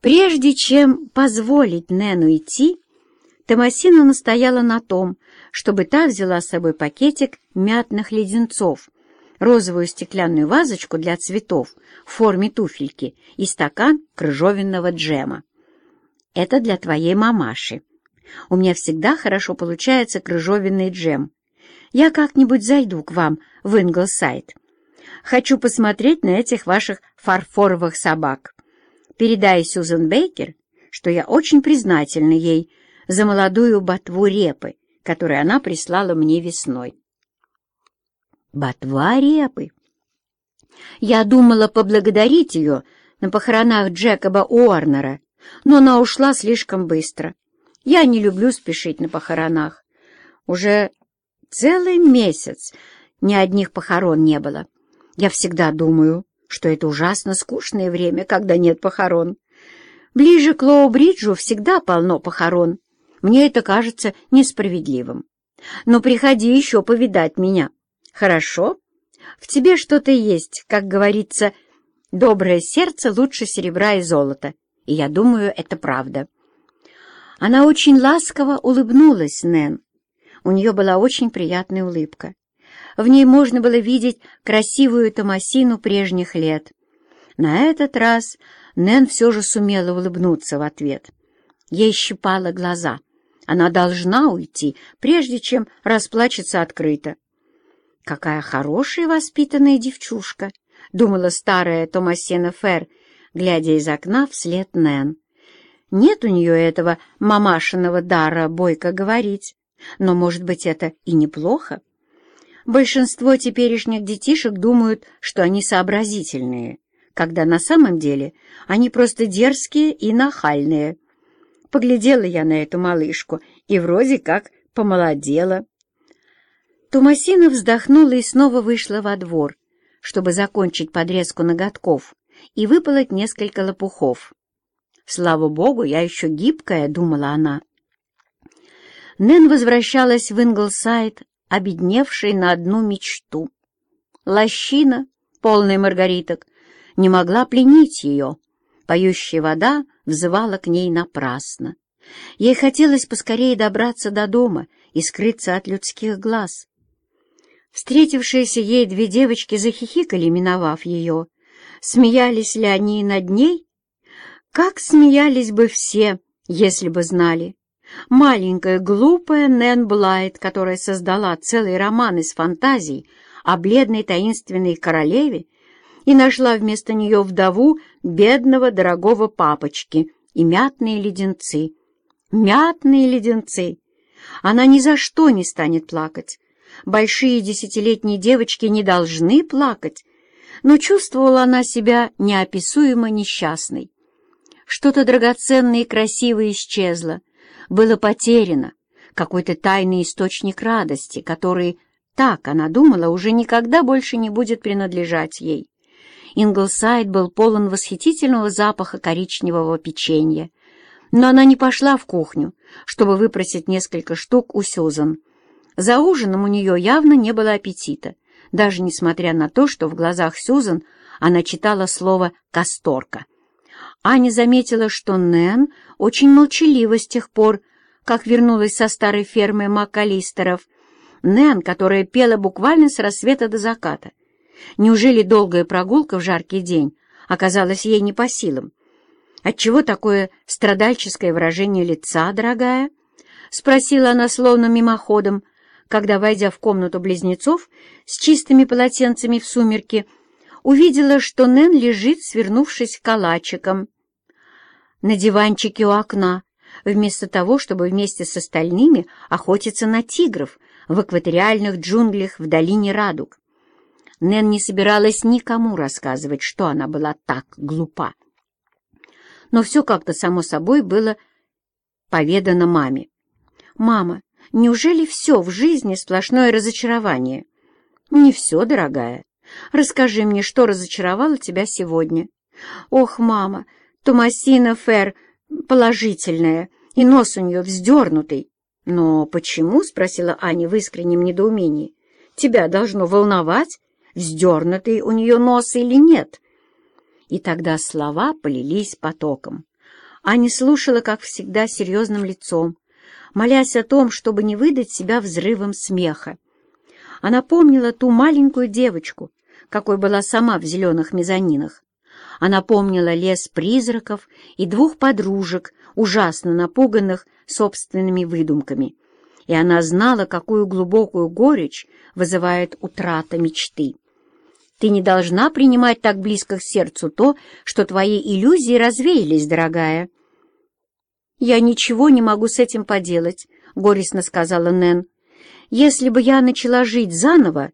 Прежде чем позволить Нэну идти, Томасина настояла на том, чтобы та взяла с собой пакетик мятных леденцов, розовую стеклянную вазочку для цветов в форме туфельки и стакан крыжовенного джема. «Это для твоей мамаши. У меня всегда хорошо получается крыжовенный джем. Я как-нибудь зайду к вам в Инглсайд. Хочу посмотреть на этих ваших фарфоровых собак. Передай Сьюзен Бейкер, что я очень признательна ей за молодую ботву репы, которую она прислала мне весной. Ботва репы. Я думала поблагодарить ее на похоронах Джекоба Уорнера, но она ушла слишком быстро. Я не люблю спешить на похоронах. Уже целый месяц ни одних похорон не было. Я всегда думаю, что это ужасно скучное время, когда нет похорон. Ближе к Лоу-Бриджу всегда полно похорон. Мне это кажется несправедливым. Но приходи еще повидать меня. Хорошо? В тебе что-то есть, как говорится, доброе сердце лучше серебра и золота. И я думаю, это правда. Она очень ласково улыбнулась Нэн. У нее была очень приятная улыбка. В ней можно было видеть красивую Томасину прежних лет. На этот раз Нэн все же сумела улыбнуться в ответ. Ей щипало глаза. Она должна уйти, прежде чем расплачется открыто. «Какая хорошая воспитанная девчушка!» — думала старая Томасина Фер, глядя из окна вслед Нэн. «Нет у нее этого мамашиного дара бойко говорить, но, может быть, это и неплохо. Большинство теперешних детишек думают, что они сообразительные, когда на самом деле они просто дерзкие и нахальные. Поглядела я на эту малышку и вроде как помолодела. Тумасина вздохнула и снова вышла во двор, чтобы закончить подрезку ноготков и выполоть несколько лопухов. «Слава богу, я еще гибкая», — думала она. Нэн возвращалась в Инглсайд, обедневшей на одну мечту. Лощина, полная маргариток, не могла пленить ее. Поющая вода взывала к ней напрасно. Ей хотелось поскорее добраться до дома и скрыться от людских глаз. Встретившиеся ей две девочки захихикали, миновав ее. Смеялись ли они над ней? Как смеялись бы все, если бы знали. Маленькая, глупая Нэн Блайт, которая создала целый роман из фантазий о бледной таинственной королеве и нашла вместо нее вдову бедного дорогого папочки и мятные леденцы. Мятные леденцы! Она ни за что не станет плакать, большие десятилетние девочки не должны плакать, но чувствовала она себя неописуемо несчастной. Что-то драгоценное и красивое исчезло, было потеряно, какой-то тайный источник радости, который, так она думала, уже никогда больше не будет принадлежать ей. Инглсайд был полон восхитительного запаха коричневого печенья, но она не пошла в кухню, чтобы выпросить несколько штук у Сюзан. За ужином у нее явно не было аппетита, даже несмотря на то, что в глазах Сюзан она читала слово «касторка». Аня заметила, что Нэн очень молчалива с тех пор, как вернулась со старой фермы Макалистеров. Нэн, которая пела буквально с рассвета до заката. Неужели долгая прогулка в жаркий день оказалась ей не по силам? Отчего такое страдальческое выражение лица, дорогая? — спросила она словно мимоходом, когда, войдя в комнату близнецов с чистыми полотенцами в сумерки, увидела, что Нэн лежит, свернувшись калачиком. На диванчике у окна, вместо того, чтобы вместе с остальными охотиться на тигров в экваториальных джунглях в долине Радуг. Нэн не собиралась никому рассказывать, что она была так глупа. Но все как-то само собой было поведано маме. «Мама, Неужели все в жизни сплошное разочарование? Не все, дорогая. Расскажи мне, что разочаровало тебя сегодня. Ох, мама, Томасина Фер положительная, и нос у нее вздернутый. Но почему, — спросила Аня в искреннем недоумении, — тебя должно волновать, вздернутый у нее нос или нет? И тогда слова полились потоком. Аня слушала, как всегда, серьезным лицом, молясь о том, чтобы не выдать себя взрывом смеха. Она помнила ту маленькую девочку, какой была сама в зеленых мезонинах. Она помнила лес призраков и двух подружек, ужасно напуганных собственными выдумками. И она знала, какую глубокую горечь вызывает утрата мечты. Ты не должна принимать так близко к сердцу то, что твои иллюзии развеялись, дорогая. «Я ничего не могу с этим поделать», — горестно сказала Нэн. «Если бы я начала жить заново,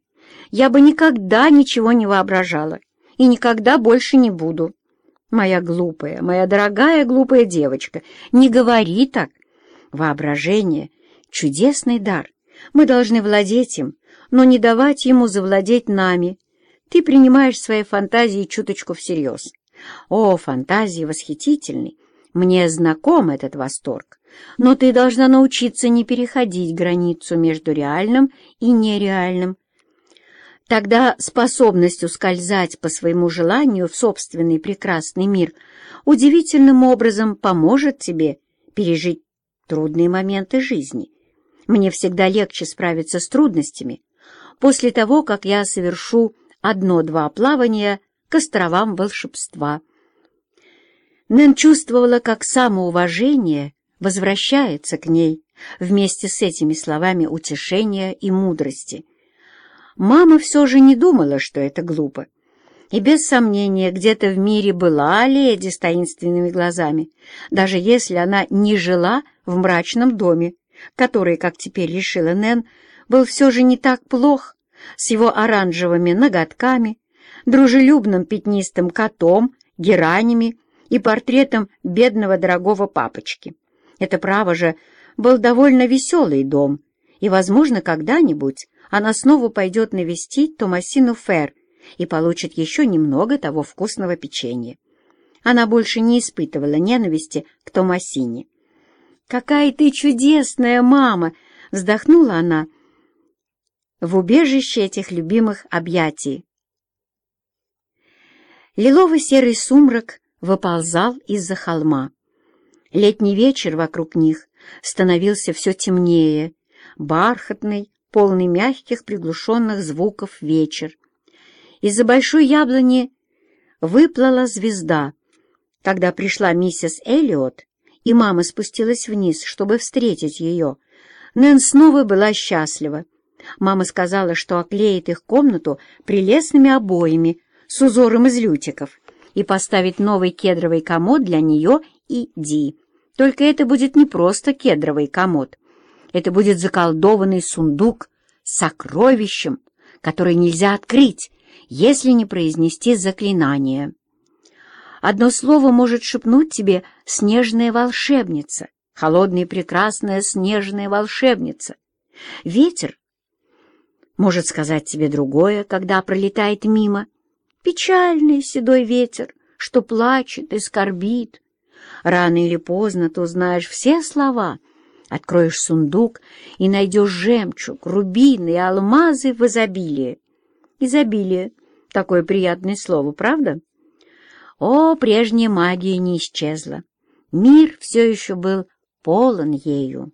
я бы никогда ничего не воображала и никогда больше не буду. Моя глупая, моя дорогая глупая девочка, не говори так. Воображение — чудесный дар. Мы должны владеть им, но не давать ему завладеть нами. Ты принимаешь свои фантазии чуточку всерьез. О, фантазии восхитительны! Мне знаком этот восторг, но ты должна научиться не переходить границу между реальным и нереальным. Тогда способность ускользать по своему желанию в собственный прекрасный мир удивительным образом поможет тебе пережить трудные моменты жизни. Мне всегда легче справиться с трудностями после того, как я совершу одно-два плавания к островам волшебства. Нэн чувствовала, как самоуважение возвращается к ней вместе с этими словами утешения и мудрости. Мама все же не думала, что это глупо. И без сомнения, где-то в мире была леди с таинственными глазами, даже если она не жила в мрачном доме, который, как теперь решила Нэн, был все же не так плох, с его оранжевыми ноготками, дружелюбным пятнистым котом, геранями и портретом бедного дорогого папочки. Это, право же, был довольно веселый дом, и, возможно, когда-нибудь она снова пойдет навестить Томасину Фер и получит еще немного того вкусного печенья. Она больше не испытывала ненависти к Томасине. «Какая ты чудесная мама!» — вздохнула она в убежище этих любимых объятий. Лиловый серый сумрак выползал из-за холма. Летний вечер вокруг них становился все темнее, бархатный, полный мягких приглушенных звуков вечер. Из-за большой яблони выплыла звезда. Когда пришла миссис Эллиот, и мама спустилась вниз, чтобы встретить ее, Нэн снова была счастлива. Мама сказала, что оклеит их комнату прелестными обоями с узором из лютиков и поставить новый кедровый комод для нее и Ди. Только это будет не просто кедровый комод. Это будет заколдованный сундук с сокровищем, который нельзя открыть, если не произнести заклинание. Одно слово может шепнуть тебе «снежная волшебница», холодная прекрасная снежная волшебница. Ветер может сказать тебе другое, когда пролетает мимо, Печальный седой ветер, что плачет и скорбит. Рано или поздно ты узнаешь все слова, откроешь сундук и найдешь жемчуг, рубины и алмазы в изобилии. Изобилие — такое приятное слово, правда? О, прежняя магия не исчезла. Мир все еще был полон ею.